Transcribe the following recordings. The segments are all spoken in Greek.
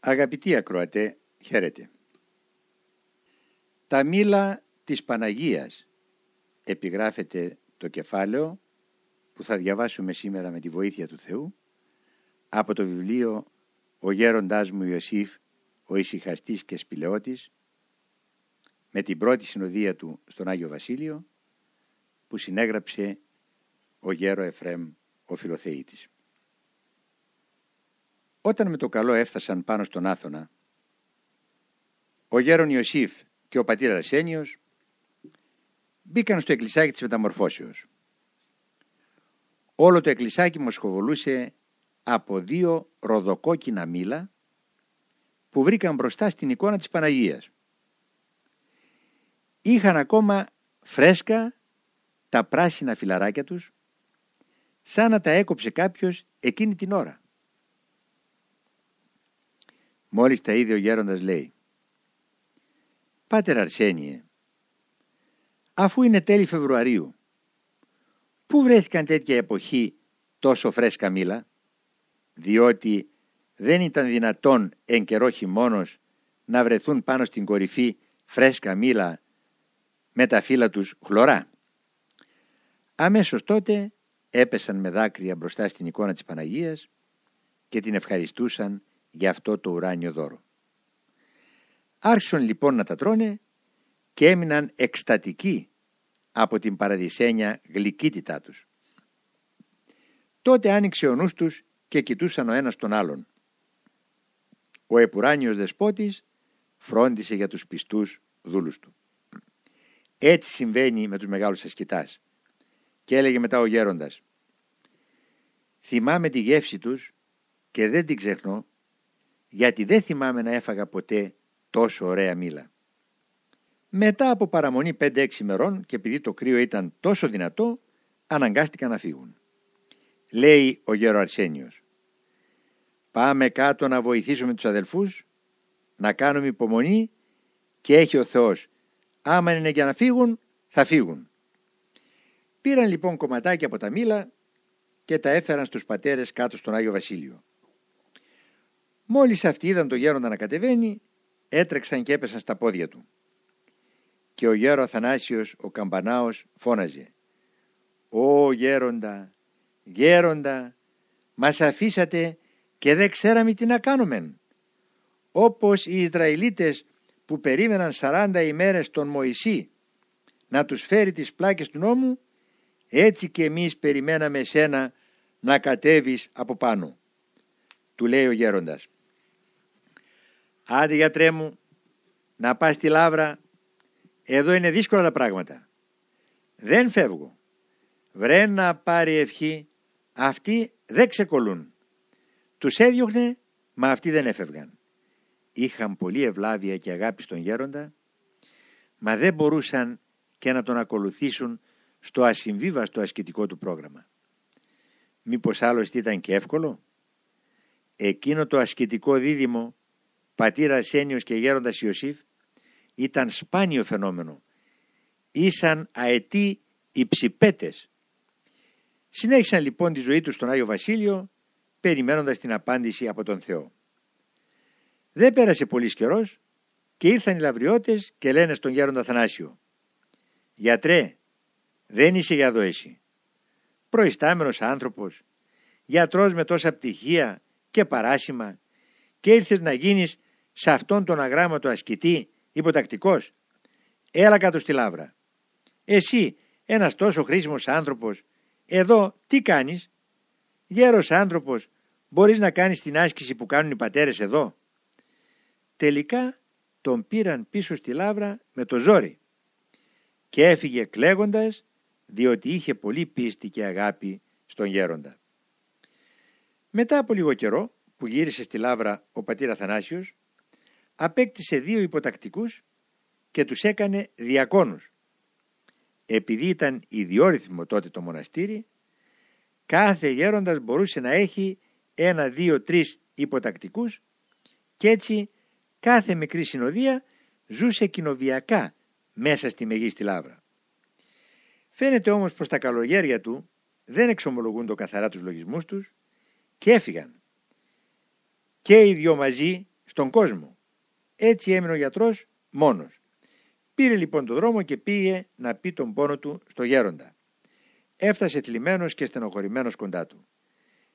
Αγαπητοί ακροατέ, χαίρετε. Τα μήλα της Παναγίας επιγράφεται το κεφάλαιο που θα διαβάσουμε σήμερα με τη βοήθεια του Θεού από το βιβλίο «Ο γέροντάς μου Ιωσήφ, ο ησυχαστής και σπηλαιώτης» με την πρώτη συνοδεία του στον Άγιο Βασίλειο που συνέγραψε ο γέρο Εφρέμ ο Φιλοθεήτης. Όταν με το καλό έφτασαν πάνω στον Άθωνα, ο γέρον Ιωσήφ και ο πατήρ Αρσένιος μπήκαν στο εκκλησάκι της μεταμορφώσεως. Όλο το εκκλησάκι μοσχοβολούσε από δύο ροδοκόκκινα μήλα που βρήκαν μπροστά στην εικόνα της Παναγίας. Είχαν ακόμα φρέσκα τα πράσινα φιλαράκια τους σαν να τα έκοψε κάποιος εκείνη την ώρα. Μόλις τα είδε ο γέροντας λέει «Πάτερ Αρσένιε, αφού είναι τέλη Φεβρουαρίου, πού βρέθηκαν τέτοια εποχή τόσο φρέσκα μήλα, διότι δεν ήταν δυνατόν εν καιρό χειμώνος να βρεθούν πάνω στην κορυφή φρέσκα μήλα με τα φύλλα τους χλωρά. Αμέσως τότε έπεσαν με δάκρυα μπροστά στην εικόνα της Παναγίας και την ευχαριστούσαν για αυτό το ουράνιο δώρο. Άρχισαν λοιπόν να τα τρώνε και έμειναν εκστατικοί από την παραδεισένια γλυκύτητά τους. Τότε άνοιξε ο νους τους και κοιτούσαν ο ένας τον άλλον. Ο επουράνιος δεσπότης φρόντισε για τους πιστούς δούλους του. Έτσι συμβαίνει με τους μεγάλους ασκητάς. Και έλεγε μετά ο γέροντας «Θυμάμαι τη γεύση τους και δεν την ξεχνώ γιατί δεν θυμάμαι να έφαγα ποτέ τόσο ωραία μήλα». Μετά από παραμονή 5-6 ημερών και επειδή το κρύο ήταν τόσο δυνατό αναγκάστηκαν να φύγουν. Λέει ο γέρο Αρσένιος «Πάμε κάτω να βοηθήσουμε τους αδελφούς, να κάνουμε υπομονή και έχει ο Θεός. Άμα είναι για να φύγουν, θα φύγουν». Πήραν λοιπόν κομματάκια από τα μήλα και τα έφεραν στους πατέρες κάτω στον Άγιο Βασίλειο. Μόλις αυτοί είδαν το γέροντα να κατεβαίνει, έτρεξαν και έπεσαν στα πόδια του. Και ο γέρο Αθανάσιος, ο καμπανάος, φώναζε «Ω γέροντα, γέροντα, μας αφήσατε και δεν ξέραμε τι να κάνουμε. Όπως οι Ισραηλίτες που περίμεναν 40 ημέρες τον Μωυσή να τους φέρει τις πλάκες του νόμου, έτσι και εμείς περιμέναμε εσένα να κατέβεις από πάνω. Του λέει ο γέροντας. Άντε γιατρέ μου, να πας στη Λάβρα, εδώ είναι δύσκολα τα πράγματα. Δεν φεύγω. Βρε να πάρει ευχή, αυτοί δεν ξεκολούν. Τους έδιωχνε, μα αυτοί δεν έφευγαν. Είχαν πολύ ευλάβεια και αγάπη στον γέροντα, μα δεν μπορούσαν και να τον ακολουθήσουν στο ασυμβίβαστο ασκητικό του πρόγραμμα. Μήπως άλλωστε ήταν και εύκολο; Εκείνο το ασκητικό δίδυμο, πατήρας Αρσένιος και γέροντας Ιωσήφ, ήταν σπάνιο φαινόμενο. Ήσαν αετοί υψηπέτες. Συνέχισαν λοιπόν τη ζωή τους στον Άγιο Βασίλειο, περιμένοντας την απάντηση από τον Θεό. Δεν πέρασε πολύς καιρός και ήρθαν οι λαβριώτες και λένε στον γέροντα Θανάσιο «Γιατρέ, δεν είσαι για εδώ εσύ. Προϊστάμενος άνθρωπος, γιατρός με τόσα πτυχία και παράσημα και ήρθες να γίνεις σε αυτόν τον αγράμματο ασκητή υποτακτικός. Έλα κάτω στη λάβρα. Εσύ, ένας τόσο χρήσιμος άνθρωπος, εδώ τι κάνεις; Γέρος άνθρωπος, μπορείς να κάνεις την άσκηση που κάνουν οι πατέρες εδώ; Τελικά τον πήραν πίσω στη λάβρα με το ζόρι και έφυγε κλαίγοντας διότι είχε πολύ πίστη και αγάπη στον γέροντα. Μετά από λίγο καιρό που γύρισε στη Λάβρα ο πατήρ Αθανάσιος, απέκτησε δύο υποτακτικούς και τους έκανε διακόνους. Επειδή ήταν ιδιόρυθμο τότε το μοναστήρι, κάθε γέροντας μπορούσε να έχει ένα, δύο, τρεις υποτακτικούς και έτσι κάθε μικρή συνοδεία ζούσε κοινοβιακά μέσα στη Μεγίστη Λάβρα. Φαίνεται όμως πως τα καλογέρια του δεν εξομολογούν το καθαρά τους λογισμούς τους και έφυγαν. Και οι δυο μαζί στον κόσμο. Έτσι έμεινε ο γιατρός μόνος. Πήρε λοιπόν το δρόμο και πήγε να πει τον πόνο του στο γέροντα. Έφτασε θλιμμένος και στενοχωρημένος κοντά του.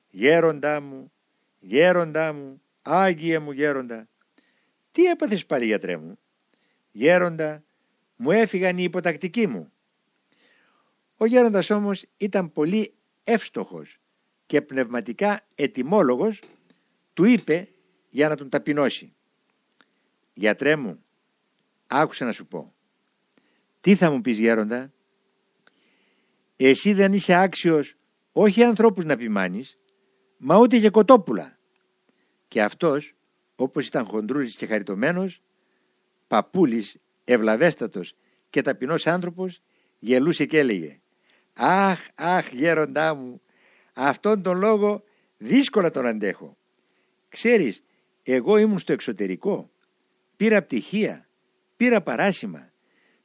«Γέροντά μου, γέροντά μου, Άγιε μου γέροντα, τι έπαθες πάλι γιατρέ μου» «Γέροντα, μου έφυγαν οι υποτακτικοί μου». Ο γέροντας όμως ήταν πολύ εύστοχος και πνευματικά ετοιμόλογος, του είπε για να τον ταπεινώσει. «Γιατρέ μου, άκουσα να σου πω. Τι θα μου πεις γέροντα» Εσύ δεν είσαι άξιος όχι ανθρώπους να ποιμάνεις, μα ούτε και κοτόπουλα. Και αυτός, όπως ήταν χοντρούλης και χαριτωμένος, παππούλης, ευλαβέστατος και ταπεινός άνθρωπος, γελούσε και έλεγε «Αχ, αχ γέροντά μου, αυτόν τον λόγο δύσκολα τον αντέχω. Ξέρεις, εγώ ήμουν στο εξωτερικό, πήρα πτυχία, πήρα παράσημα,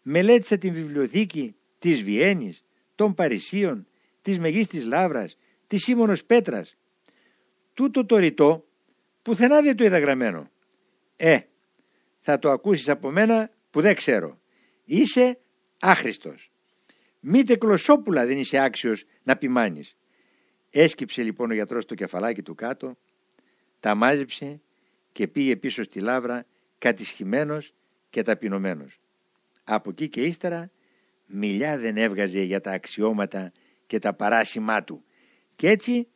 μελέτησα την βιβλιοθήκη της Βιέννης, των Παρισίων, της Μεγίστης Λάβρας, της Σίμωνος Πέτρας. Τούτο το ρητό πουθενά δεν το είδα γραμμένο. Ε, θα το ακούσεις από μένα που δεν ξέρω. Είσαι άχρηστος. Μήτε κλωσόπουλα δεν είσαι άξιος να ποιμάνεις. Έσκυψε λοιπόν ο γιατρός το κεφαλάκι του κάτω, τα μάζεψε και πήγε πίσω στη λάβρα κατησχημένος και ταπεινωμένος. Από εκεί και ύστερα μιλιά δεν έβγαζε για τα αξιώματα και τα παράσημά του και έτσι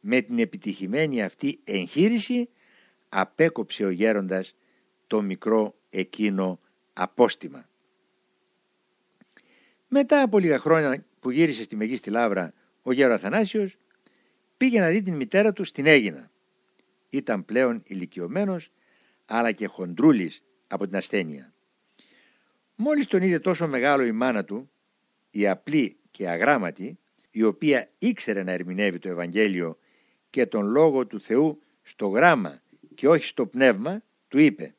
με την επιτυχημένη αυτή εγχείρηση απέκοψε ο γέροντας το μικρό εκείνο απόστημα. Μετά από λίγα χρόνια που γύρισε στη Μεγίστη Λάβρα ο γέρο Αθανάσιος πήγε να δει την μητέρα του στην Έγινα. Ήταν πλέον ηλικιωμένος αλλά και χοντρούλης από την ασθένεια. Μόλις τον είδε τόσο μεγάλο η μάνα του, η απλή και αγράμματη, η οποία ήξερε να ερμηνεύει το Ευαγγέλιο και τον Λόγο του Θεού στο γράμμα και όχι στο πνεύμα, του είπε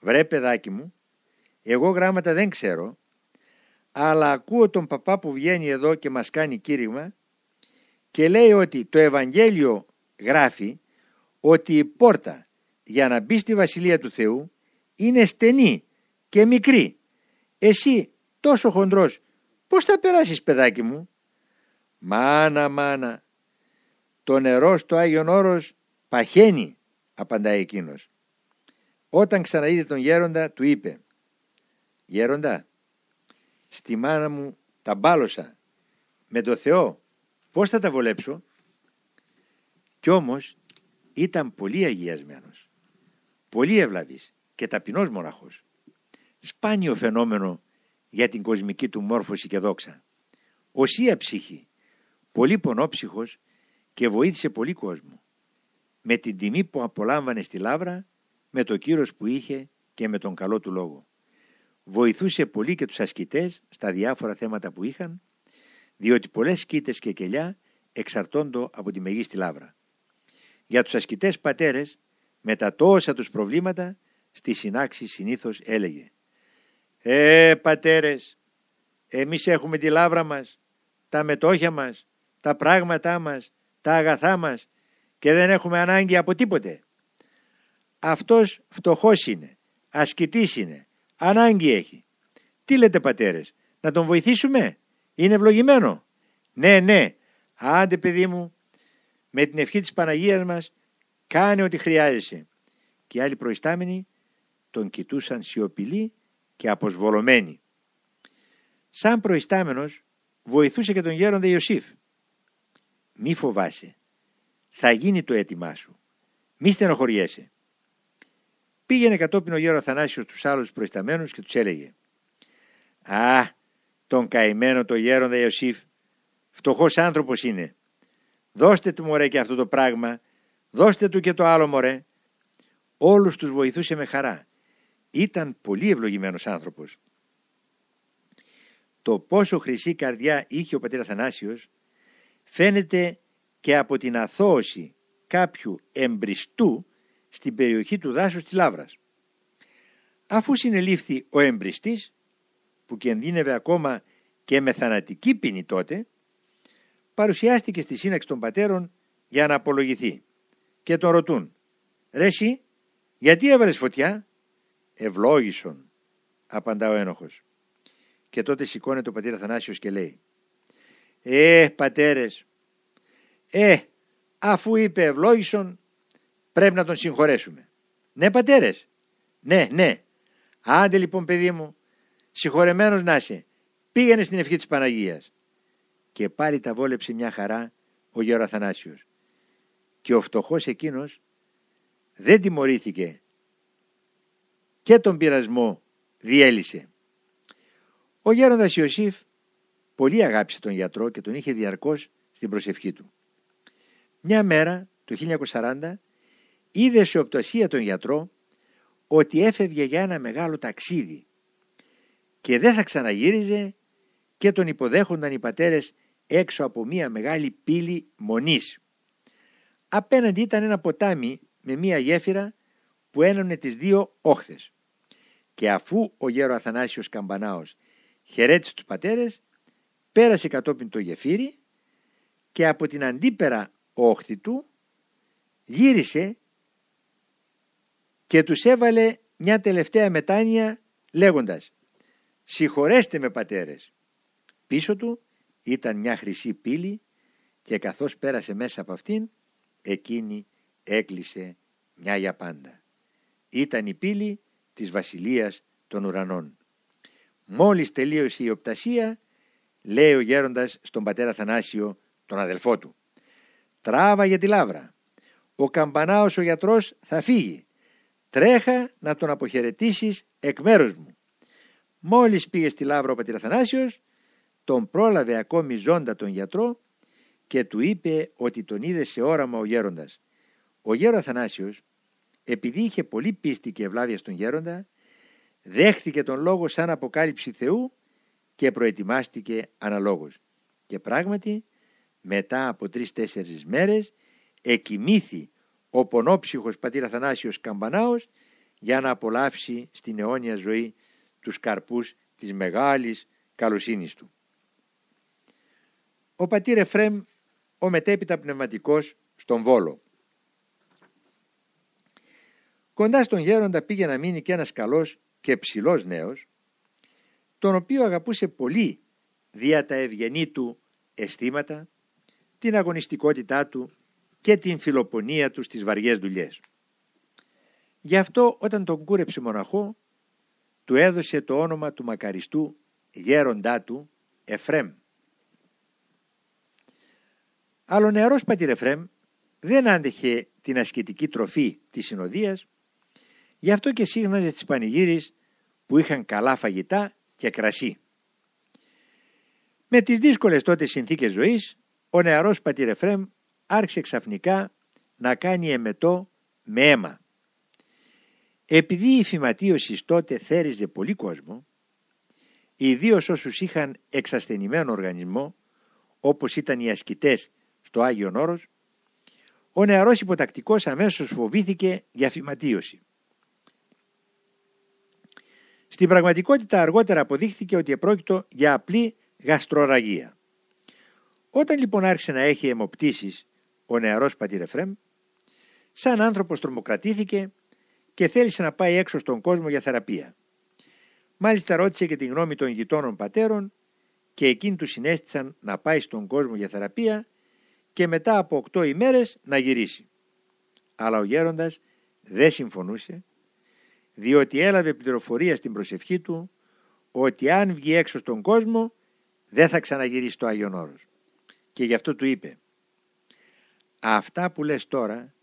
«Βρε παιδάκι μου, εγώ γράμματα δεν ξέρω, αλλά ακούω τον παπά που βγαίνει εδώ και μας κάνει κήρυγμα και λέει ότι το Ευαγγέλιο γράφει ότι η πόρτα για να μπει στη Βασιλεία του Θεού είναι στενή και μικρή. Εσύ τόσο χοντρός πώς θα περάσεις παιδάκι μου; Μάνα μάνα το νερό στο Άγιον Όρος παχαίνει απαντάει εκείνος. Όταν ξαναείδε τον γέροντα του είπε «Γέροντα, στη μάνα μου τα μπάλωσα, με το Θεό πώς θα τα βολέψω» κι όμως ήταν πολύ αγιασμένος, πολύ ευλαβής και ταπεινός μοναχός. Σπάνιο φαινόμενο για την κοσμική του μόρφωση και δόξα. Οσία ψυχή, πολύ πονόψυχος και βοήθησε πολύ κόσμο. Με την τιμή που απολάμβανε στη Λάβρα, με το κύρος που είχε και με τον καλό του λόγο. Βοηθούσε πολύ και τους ασκητές στα διάφορα θέματα που είχαν, διότι πολλές σκήτες και κελιά εξαρτώνται από τη Μεγίστη Λάβρα. Για τους ασκητές πατέρες, με τα τόσα τους προβλήματα, στη συνάξη συνήθως έλεγε «Ε, πατέρες, εμείς έχουμε τη λάβρα μας, τα μετόχια μας, τα πράγματά μας, τα αγαθά μας και δεν έχουμε ανάγκη από τίποτε. Αυτός φτωχός είναι, ασκητής είναι, ανάγκη έχει. Τι λέτε πατέρες, να τον βοηθήσουμε, είναι ευλογημένο. Ναι, ναι, άντε παιδί μου, με την ευχή της Παναγίας μας κάνε ό,τι χρειάζεσαι. Και οι άλλοι προϊστάμενοι τον κοιτούσαν σιωπηλοί και αποσβολωμένοι. Σαν προϊστάμενος βοηθούσε και τον γέροντα Ιωσήφ μη φοβάσαι. Θα γίνει το αίτημά σου. Μη στενοχωριέσαι. Πήγαινε κατόπιν ο γέρος Αθανάσιος στους άλλους προϊσταμένους και τους έλεγε «Α, τον καημένο το γέροντα Ιωσήφ, φτωχός άνθρωπος είναι. Δώστε του μωρέ και αυτό το πράγμα, δώστε του και το άλλο μωρέ». Όλους τους βοηθούσε με χαρά. Ήταν πολύ ευλογημένος άνθρωπος. Το πόσο χρυσή καρδιά είχε ο πατήρ Αθανάσιος φαίνεται και από την αθώωση κάποιου εμπριστού στην περιοχή του δάσους της Λάβρας. Αφού συνελήφθη ο εμπριστής, που κινδύνευε ακόμα και με θανατική ποινή τότε, παρουσιάστηκε στη σύναξη των πατέρων για να απολογηθεί και τον ρωτούν «Ρε εσύ, Γιατί έβαλες φωτιά; Ευλόγησον, απαντά ο ένοχος. Και τότε σηκώνεται ο πατήρ Αθανάσιος και λέει «Ε, πατέρες, ε, αφού είπε ευλόγησον, πρέπει να τον συγχωρέσουμε». «Ναι, πατέρες, ναι, ναι. Άντε λοιπόν παιδί μου, συγχωρεμένος να είσαι, πήγαινε στην ευχή της Παναγίας». Και πάλι τα βόλεψε μια χαρά ο γέρο Αθανάσιος. Και ο φτωχός εκείνος δεν τιμωρήθηκε και τον πειρασμό διέλυσε. Ο γέροντας Ιωσήφ πολύ αγάπησε τον γιατρό και τον είχε διαρκώς στην προσευχή του. Μια μέρα, το 1940, είδε σε οπτασία τον γιατρό ότι έφευγε για ένα μεγάλο ταξίδι και δεν θα ξαναγύριζε και τον υποδέχονταν οι πατέρες έξω από μια μεγάλη πύλη μονής. Απέναντι ήταν ένα ποτάμι με μια γέφυρα που ένωνε τις δύο όχθες. Και αφού ο γέρο Αθανάσιος Καμπανάος χαιρέτησε τους πατέρες, πέρασε κατόπιν το γεφύρι και από την αντίπερα όχθη του γύρισε και τους έβαλε μια τελευταία μετάνοια λέγοντας «Συγχωρέστε με πατέρες». Πίσω του ήταν μια χρυσή πύλη και καθώς πέρασε μέσα από αυτήν εκείνη έκλεισε μια για πάντα. Ήταν η πύλη της βασιλείας των ουρανών. Μόλις τελείωσε η οπτασία, λέει ο γέροντας στον πατέρα Θανάσιο, τον αδελφό του. Τράβα για τη λάβρα. Ο καμπανάος ο γιατρός θα φύγει. Τρέχα να τον αποχαιρετήσεις εκ μέρους μου. Μόλις πήγε στη λάβρα ο πατέρα Θανάσιος, τον πρόλαβε ακόμη ζώντα τον γιατρό και του είπε ότι τον είδε σε όραμα ο γέροντας. Ο γέρος Αθανάσιος, επειδή είχε πολύ πίστη και ευλάβεια στον γέροντα, δέχθηκε τον λόγο σαν αποκάλυψη Θεού και προετοιμάστηκε αναλόγως. Και πράγματι, μετά από τρεις-τέσσερις μέρες, εκοιμήθη ο πονόψυχος πατήρ Αθανάσιος Καμπανάος για να απολαύσει στην αιώνια ζωή τους καρπούς της μεγάλης καλοσύνης του. Ο πατήρ Εφρέμ, ο μετέπειτα πνευματικός στον Βόλο. Κοντά στον γέροντα πήγε να μείνει και ένας καλός και ψηλός νέος, τον οποίο αγαπούσε πολύ δια τα ευγενή του αισθήματα, την αγωνιστικότητά του και την φιλοπονία του στις βαριές δουλειές. Γι' αυτό όταν τον κούρεψε μοναχό, του έδωσε το όνομα του μακαριστού γέροντά του Εφρέμ. Αλλά ο νεαρός πατήρ Εφρέμ δεν άντεχε την ασκητική τροφή της συνοδείας, γι' αυτό και σύγναζε τις πανηγύρις που είχαν καλά φαγητά και κρασί. Με τις δύσκολες τότε συνθήκες ζωής, ο νεαρός πατήρ Εφρέμ άρχισε ξαφνικά να κάνει εμετό με αίμα. Επειδή η φυματίωσης τότε θέριζε πολύ κόσμο, ιδίως όσους είχαν εξασθενημένο οργανισμό, όπως ήταν οι ασκητές στο Άγιον Όρος, ο νεαρός υποτακτικός αμέσως φοβήθηκε για φυματίωση. Στην πραγματικότητα αργότερα αποδείχθηκε ότι επρόκειτο για απλή γαστροραγία. Όταν λοιπόν άρχισε να έχει αιμοπτήσεις ο νεαρός πατήρ Εφρέμ, σαν άνθρωπος τρομοκρατήθηκε και θέλησε να πάει έξω στον κόσμο για θεραπεία. Μάλιστα ρώτησε και τη γνώμη των γειτόνων πατέρων και εκείνοι τους συνέστησαν να πάει στον κόσμο για θεραπεία και μετά από οκτώ ημέρες να γυρίσει. Αλλά ο γέροντας δεν συμφωνούσε διότι έλαβε πληροφορία στην προσευχή του ότι αν βγει έξω στον κόσμο δεν θα ξαναγυρίσει στο Άγιον Όρος. Και γι' αυτό του είπε «Αυτά που λες τώρα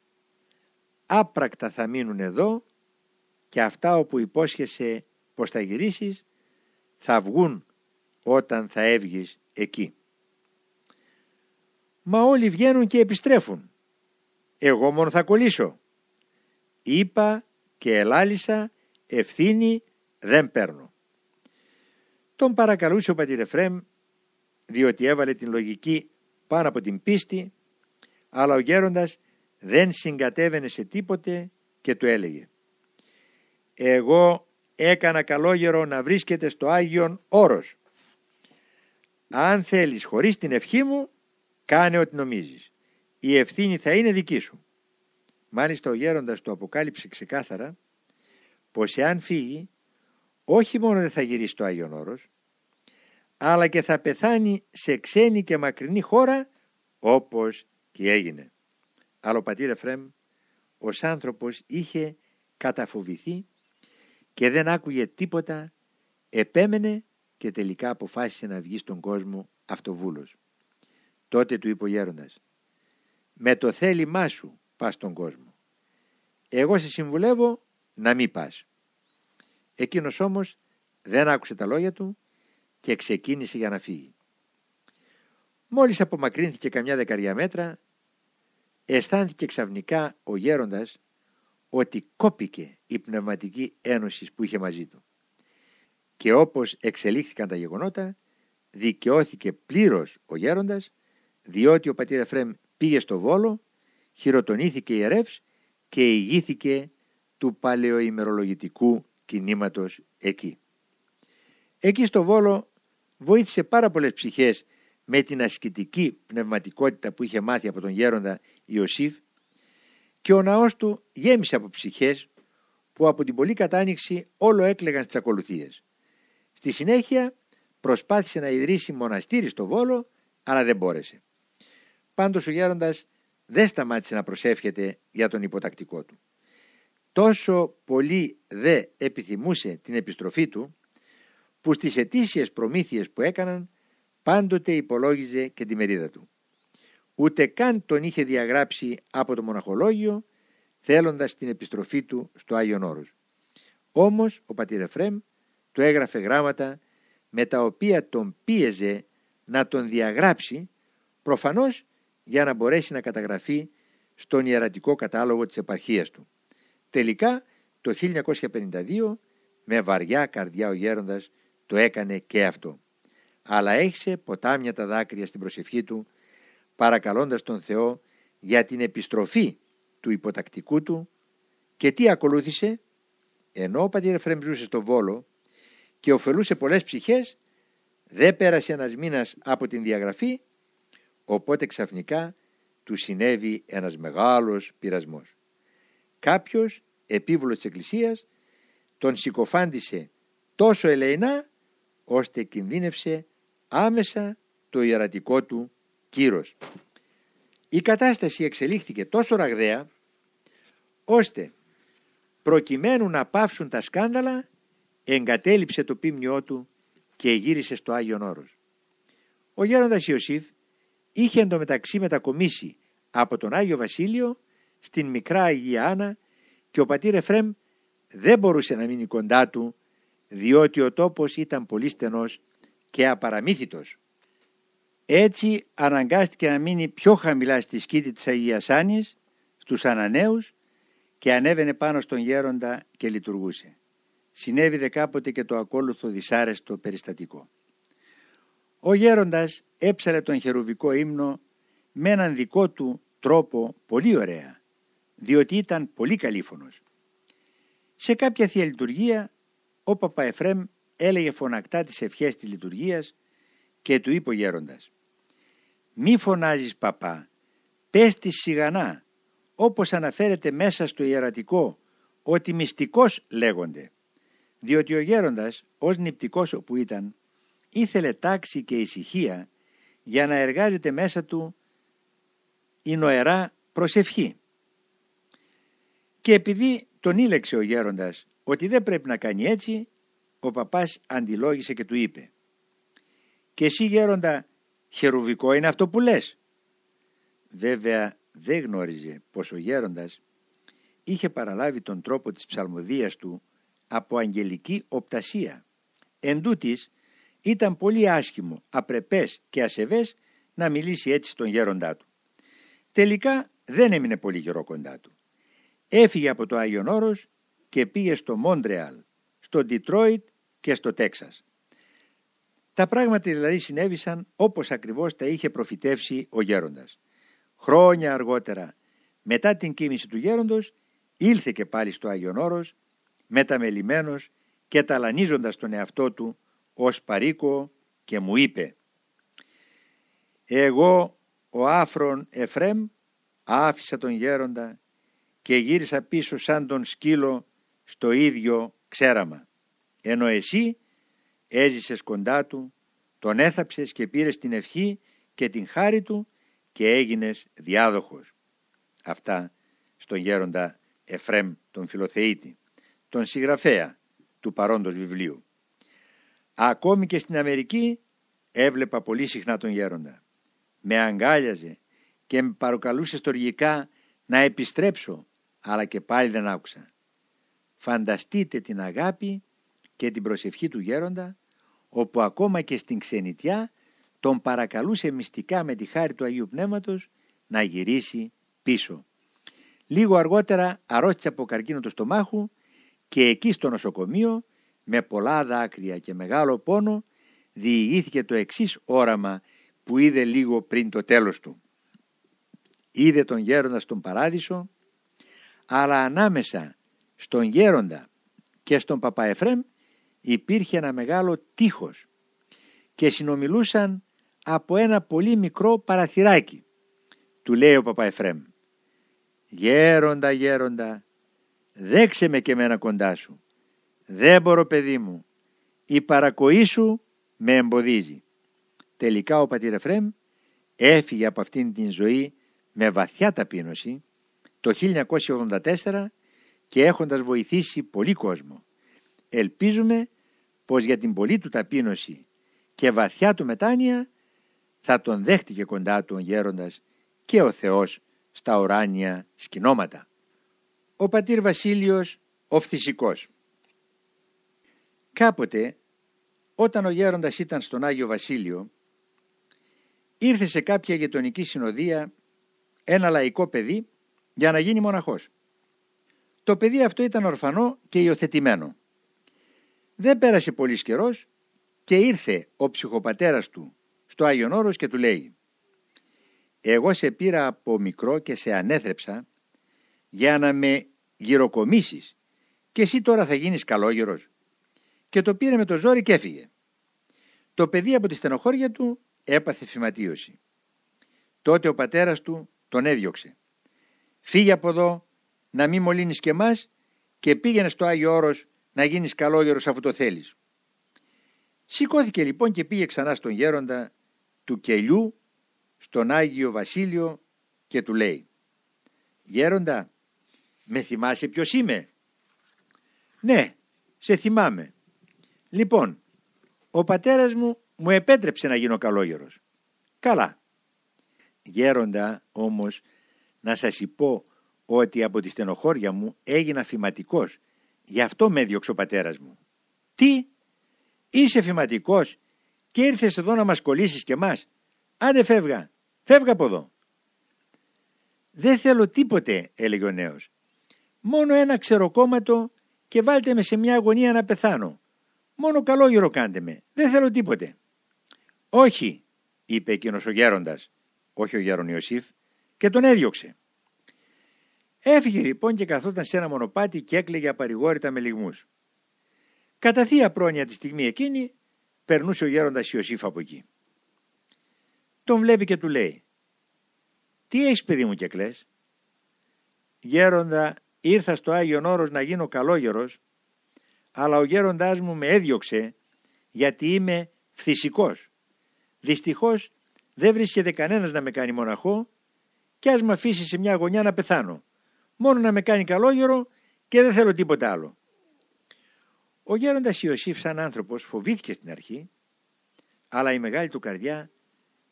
άπρακτα θα μείνουν εδώ και αυτά όπου υπόσχεσαι πως θα γυρίσεις θα βγουν όταν θα έβγεις εκεί». «Μα όλοι βγαίνουν και επιστρέφουν. Εγώ μόνο θα κολλήσω». Είπα και ελάλησα ευθύνη δεν παίρνω. Τον παρακαλούσε ο πατήρ Εφρέμ διότι έβαλε την λογική πάνω από την πίστη αλλά ο γέροντας δεν συγκατέβαινε σε τίποτε και του έλεγε «Εγώ έκανα καλόγερο να βρίσκεται στο Άγιον Όρος. Αν θέλεις χωρίς την ευχή μου, κάνε ό,τι νομίζεις. Η ευθύνη θα είναι δική σου. Μάλιστα ο γέροντας του αποκάλυψε ξεκάθαρα πως εάν φύγει όχι μόνο δεν θα γυρίσει στο Άγιον Όρος αλλά και θα πεθάνει σε ξένη και μακρινή χώρα όπως και έγινε. Αλλά ο πατήρ Εφραίμ ως άνθρωπος είχε καταφοβηθεί και δεν άκουγε τίποτα, επέμενε και τελικά αποφάσισε να βγει στον κόσμο αυτοβούλος. Τότε του είπε ο γέροντας «Με το θέλημά σου πας στον κόσμο. Εγώ σε συμβουλεύω να μην πας». Εκείνος όμως δεν άκουσε τα λόγια του και ξεκίνησε για να φύγει. Μόλις απομακρύνθηκε καμιά δεκαριά μέτρα, αισθάνθηκε ξαφνικά ο γέροντας ότι κόπηκε η πνευματική ένωση που είχε μαζί του. Και όπως εξελίχθηκαν τα γεγονότα, δικαιώθηκε πλήρως ο γέροντας, διότι ο πατήρ Εφραίμ πήγε στο Βόλο, χειροτονήθηκε ιερεύς και ηγήθηκε του παλαιοημερολογητικού κινήματος εκεί. Εκεί στο Βόλο βοήθησε πάρα πολλές ψυχές με την ασκητική πνευματικότητα που είχε μάθει από τον γέροντα Ιωσήφ και ο ναός του γέμισε από ψυχές που από την πολύ κατάνοιξη όλο έκλεγαν στις ακολουθίες. Στη συνέχεια προσπάθησε να ιδρύσει μοναστήρι στο Βόλο αλλά δεν μπόρεσε. Πάντως ο γέροντας δεν σταμάτησε να προσεύχεται για τον υποτακτικό του. Τόσο πολύ δε επιθυμούσε την επιστροφή του που στις ετήσιες προμήθειες που έκαναν πάντοτε υπολόγιζε και τη μερίδα του. Ούτε καν τον είχε διαγράψει από το μοναχολόγιο θέλοντας την επιστροφή του στο Άγιον Όρος. Όμως ο πατήρ Εφραίμ του έγραφε γράμματα με τα οποία τον πίεζε να τον διαγράψει προφανώς για να μπορέσει να καταγραφεί στον ιερατικό κατάλογο της επαρχίας του. Τελικά το 1952 με βαριά καρδιά ο γέροντας το έκανε και αυτό. Αλλά έχισε ποτάμια τα δάκρυα στην προσευχή του παρακαλώντας τον Θεό για την επιστροφή του υποτακτικού του και τι ακολούθησε; Ενώ ο πατήρ Εφραίμ ζούσε στο Βόλο και ωφελούσε πολλές ψυχές δεν πέρασε ένας μήνας από την διαγραφή οπότε ξαφνικά του συνέβη ένας μεγάλος πειρασμός. Κάποιος επίβουλος της Εκκλησίας τον συκοφάντησε τόσο ελεηνά ώστε κινδύνευσε άμεσα το ιερατικό του κύρος. Η κατάσταση εξελίχθηκε τόσο ραγδαία ώστε προκειμένου να πάυσουν τα σκάνδαλα εγκατέλειψε το πίμνιό του και γύρισε στο Άγιον Όρος. Ο γέροντας Ιωσήφ είχε εντωμεταξύ μετακομίσει από τον Άγιο Βασίλειο στην μικρά Αγία Άννα και ο πατήρ Εφρέμ δεν μπορούσε να μείνει κοντά του διότι ο τόπος ήταν πολύ στενός και απαραμύθιτος. Έτσι αναγκάστηκε να μείνει πιο χαμηλά στη σκήτη της Αγίας Άνης, στους Ανανέους και ανέβαινε πάνω στον γέροντα και λειτουργούσε. Συνέβη κάποτε και το ακόλουθο δυσάρεστο περιστατικό. Ο γέροντας έψαρε τον χερουβικό ύμνο με έναν δικό του τρόπο πολύ ωραία, διότι ήταν πολύ καλήφωνος. Σε κάποια θεία λειτουργία ο Παπα Εφρέμ έλεγε φωνακτά τις ευχές της λειτουργίας και του είπε ο γέροντας «Μη φωνάζεις παπά, πες της σιγανά, όπως αναφέρεται μέσα στο ιερατικό, ότι μυστικός λέγονται». Διότι ο γέροντας, ως νηπτικός όπου ήταν, ήθελε τάξη και ησυχία για να εργάζεται μέσα του η νοερά προσευχή. Και επειδή τον ήλεξε ο γέροντας ότι δεν πρέπει να κάνει έτσι, ο παπάς αντιλόγησε και του είπε «Και εσύ γέροντα χερουβικό είναι αυτό που λες». Βέβαια δεν γνώριζε πως ο γέροντας είχε παραλάβει τον τρόπο της ψαλμοδίας του από αγγελική οπτασία. Εν τούτης, ήταν πολύ άσχημο, απρεπές και ασεβές να μιλήσει έτσι στον γέροντά του. Τελικά δεν έμεινε πολύ καιρό κοντά του. Έφυγε από το Άγιον Όρος και πήγε στο Μόντρεαλ, στο Ντιτρόιτ και στο Τέξας. Τα πράγματα δηλαδή συνέβησαν όπως ακριβώς τα είχε προφητεύσει ο γέροντας. Χρόνια αργότερα, μετά την κίνηση του γέροντος, ήλθε και πάλι στο Άγιον Όρος, μεταμελημένος και ταλανίζοντας τον εαυτό του ως παρήκο και μου είπε «Εγώ ο άφρον Εφρέμ άφησα τον γέροντα και γύρισα πίσω σαν τον σκύλο στο ίδιο ξέραμα. Ενώ εσύ έζησες κοντά του, τον έθαψες και πήρες την ευχή και την χάρη του και έγινες διάδοχος. Αυτά στον γέροντα Εφρέμ τον Φιλοθεήτη, τον συγγραφέα του παρόντος βιβλίου. Ακόμη και στην Αμερική έβλεπα πολύ συχνά τον γέροντα. Με αγκάλιαζε και με παροκαλούσε στοργικά να επιστρέψω, αλλά και πάλι δεν άκουσα. Φανταστείτε την αγάπη και την προσευχή του γέροντα, όπου ακόμα και στην ξενιτιά τον παρακαλούσε μυστικά με τη χάρη του Αγίου Πνεύματος να γυρίσει πίσω. Λίγο αργότερα αρρώστησε από καρκίνο του στομάχου και εκεί στο νοσοκομείο με πολλά δάκρυα και μεγάλο πόνο διηγήθηκε το εξής όραμα που είδε λίγο πριν το τέλος του. Είδε τον γέροντα στον παράδεισο αλλά ανάμεσα στον γέροντα και στον Παπαεφρέμ υπήρχε ένα μεγάλο τείχος και συνομιλούσαν από ένα πολύ μικρό παραθυράκι. Του λέει ο Παπαεφρέμ «Γέροντα, γέροντα, δέξε με και εμένα κοντά σου. Δεν μπορώ παιδί μου, η παρακοή σου με εμποδίζει». Τελικά ο πατήρ Εφρέμ έφυγε από αυτήν την ζωή με βαθιά ταπείνωση το 1984 και έχοντας βοηθήσει πολύ κόσμο. Ελπίζουμε πως για την πολύ του ταπείνωση και βαθιά του μετάνοια θα τον δέχτηκε κοντά του ο γέροντας και ο Θεός στα ουράνια σκηνώματα. Ο πατήρ Βασίλειος ο Φθησικός Κάποτε όταν ο γέροντας ήταν στον Άγιο Βασίλειο ήρθε σε κάποια γειτονική συνοδεία ένα λαϊκό παιδί για να γίνει μοναχός. Το παιδί αυτό ήταν ορφανό και υιοθετημένο. Δεν πέρασε πολύς καιρός και ήρθε ο ψυχοπατέρας του στο Άγιον Όρος και του λέει «Εγώ σε πήρα από μικρό και σε ανέθρεψα για να με γυροκομίσεις και εσύ τώρα θα γίνεις καλόγερος». Και το πήρε με το ζόρι και έφυγε. Το παιδί από τη στενοχώρια του έπαθε φυματίωση. Τότε ο πατέρας του τον έδιωξε. «Φύγε από εδώ, να μην μολύνεις και μας και πήγαινε στο Άγιο Όρος να γίνεις καλόγερος αφού το θέλεις». Σηκώθηκε λοιπόν και πήγε ξανά στον γέροντα του κελιού στον Άγιο Βασίλειο και του λέει «Γέροντα, με θυμάσαι ποιος είμαι» «Ναι, σε θυμάμαι». «Λοιπόν, ο πατέρας μου μου επέτρεψε να γίνω καλόγερος». «Καλά». «Γέροντα όμως να σας υπώ ότι από τη στενοχώρια μου έγινα φηματικός, γι' αυτό με έδιωξε ο πατέρας μου». «Τι, είσαι φηματικός και ήρθες εδώ να μας κολλήσεις και μας. Άντε φεύγα, φεύγα από εδώ. Δεν θέλω τίποτε, έλεγε ο νέος. Μόνο ένα ξεροκόμματο και βάλτε με σε μια αγωνία να πεθάνω. Μόνο καλό κάντε με, δεν θέλω τίποτε. Όχι, είπε εκείνος ο γέροντας, όχι ο γέρον Ιωσήφ, και τον έδιωξε. Έφυγε λοιπόν και καθόταν σε ένα μονοπάτι και έκλαιγε απαρηγόρητα με λιγμούς. Κατά θεία πρόνοια τη στιγμή εκείνη περνούσε ο γέροντας Ιωσήφ από εκεί. Τον βλέπει και του λέει «Τι έχεις παιδί μου και κλαις» «Γέροντα ήρθα στο Άγιον Όρος να γίνω καλόγερος αλλά ο γέροντάς μου με έδιωξε γιατί είμαι φυσικός. Δυστυχώς δεν βρίσκεται κανένας να με κάνει μοναχό και ας με αφήσει σε μια γωνιά να πεθάνω. Μόνο να με κάνει καλόγερο και δεν θέλω τίποτα άλλο. Ο γέροντας Ιωσήφ σαν άνθρωπος φοβήθηκε στην αρχή, αλλά η μεγάλη του καρδιά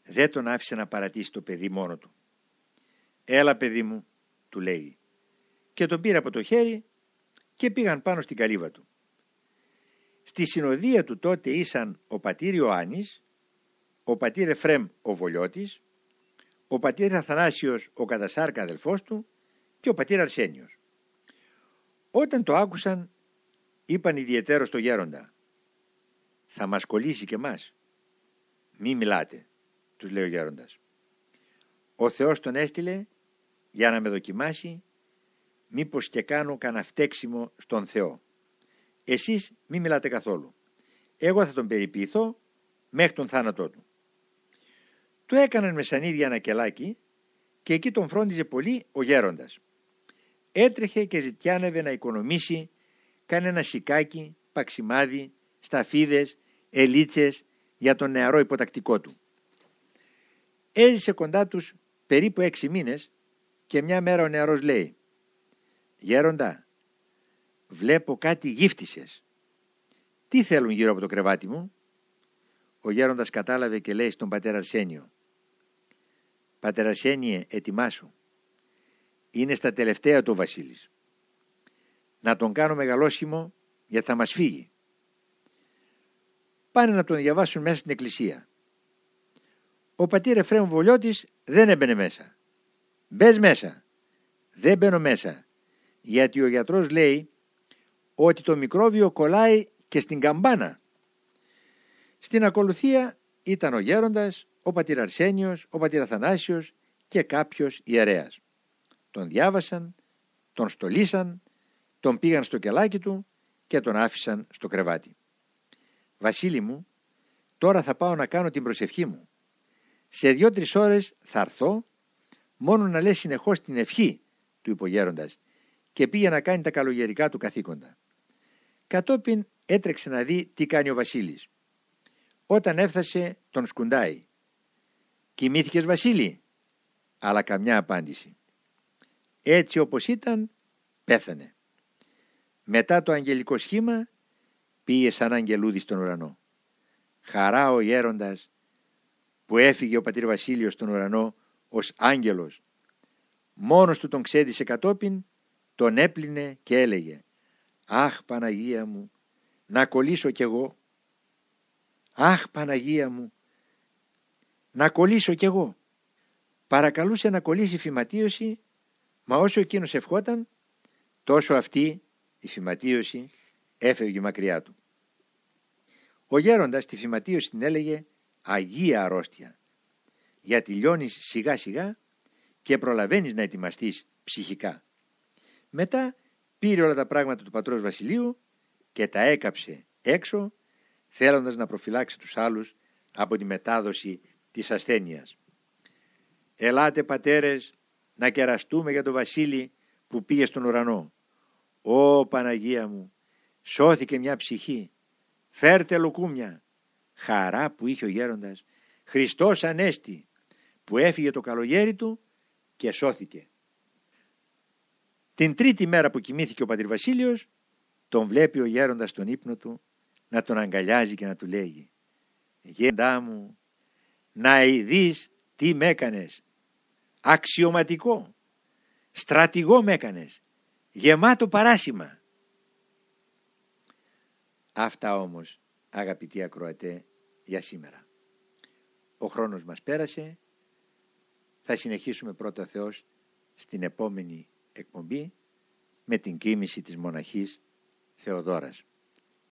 δεν τον άφησε να παρατήσει το παιδί μόνο του. «Έλα παιδί μου», του λέει, και τον πήρε από το χέρι και πήγαν πάνω στην καλύβα του. Στη συνοδεία του τότε ήσαν ο πατήρ Ιωάννης, ο πατήρ Εφρέμ ο Βολιώτης, ο πατήρ Αθανάσιος ο κατασάρκα αδελφός του και ο πατήρ Αρσένιος. Όταν το άκουσαν είπαν ιδιαίτερο στο γέροντα «Θα μας κολλήσει και μας». «Μη μιλάτε», τους λέει ο γέροντας. «Ο Θεός τον έστειλε για να με δοκιμάσει μήπως και κάνω κανένα φταίξιμο στον Θεό. Εσείς μη μιλάτε καθόλου. Εγώ θα τον περιποιηθώ μέχρι τον θάνατό του». Του έκαναν με σανίδια ένα κελάκι και εκεί τον φρόντιζε πολύ ο γέροντας. έτρεχε και ζητιάνευε να οικονομήσει κανένα σικάκι, παξιμάδι, σταφίδες, ελίτσες για τον νεαρό υποτακτικό του. Έζησε κοντά τους περίπου έξι μήνες και μια μέρα ο νεαρός λέει «Γέροντα, βλέπω κάτι γύφτισες. Τι θέλουν γύρω από το κρεβάτι μου» Ο γέροντας κατάλαβε και λέει στον πατέρα Αρσένιο «Πατέρα Αρσένιε, ετοιμάσου. Είναι στα τελευταία του ο Βασίλης. Να τον κάνω μεγαλόσχημο γιατί θα μας φύγει. Πάνε να τον διαβάσουν μέσα στην εκκλησία. Ο πατήρ Εφραίμ Βολιώτης δεν έμπαινε μέσα. Μπες μέσα. Δεν μπαίνω μέσα. Γιατί ο γιατρός λέει ότι το μικρόβιο κολλάει και στην καμπάνα. Στην ακολουθία ήταν ο γέροντας, ο πατήρ Αρσένιος, ο πατήρ Αθανάσιος και κάποιος ιερέας. Τον διάβασαν, τον στολίσαν, τον πήγαν στο κελάκι του και τον άφησαν στο κρεβάτι. «Βασίλη μου, τώρα θα πάω να κάνω την προσευχή μου. Σε δυο-τρεις ώρες θα έρθω, μόνο να λέει συνεχώς την ευχή του υπογέροντας και πήγε να κάνει τα καλογερικά του καθήκοντα. Κατόπιν έτρεξε να δει τι κάνει ο Βασίλης. Όταν έφτασε τον σκουντάει. «Κοιμήθηκες Βασίλη» αλλά καμιά απάντηση. Έτσι όπως ήταν πέθανε. Μετά το αγγελικό σχήμα πήγε σαν αγγελούδι στον ουρανό. Χαρά ο γέροντας που έφυγε ο πατήρ Βασίλειος στον ουρανό ως άγγελος. Μόνος του τον ξέδισε κατόπιν, τον έπλυνε και έλεγε «Αχ Παναγία μου, να κολλήσω κι εγώ». «Αχ Παναγία μου, να κολλήσω κι εγώ». Παρακαλούσε να κολλήσει φυματίωση, μα όσο εκείνος ευχόταν, τόσο αυτή η φυματίωση έφευγε μακριά του. Ο γέροντας τη φυματίωση την έλεγε Αγία αρρώστια γιατί λιώνεις σιγά σιγά και προλαβαίνεις να ετοιμαστείς ψυχικά. Μετά πήρε όλα τα πράγματα του πατρός Βασιλείου και τα έκαψε έξω θέλοντας να προφυλάξει τους άλλους από τη μετάδοση της ασθένειας. «Ελάτε πατέρες να κεραστούμε για τον Βασίλη που πήγε στον ουρανό. Ω Παναγία μου, σώθηκε μια ψυχή. Φέρτε λουκούμια. Χαρά που είχε ο γέροντας. Χριστός Ανέστη που έφυγε το καλογέρι του και σώθηκε. Την τρίτη μέρα που κοιμήθηκε ο πατήρ Βασίλειος τον βλέπει ο γέροντας στον ύπνο του να τον αγκαλιάζει και να του λέγει «Γέροντά μου, να ειδείς τι με έκανες, αξιωματικό, στρατηγό με έκανες, γεμάτο παράσημα». Αυτά όμως αγαπητοί ακροατέ για σήμερα. Ο χρόνος μας πέρασε, θα συνεχίσουμε πρώτα Θεός στην επόμενη εκπομπή με την κοίμηση της μοναχής Θεοδόρας.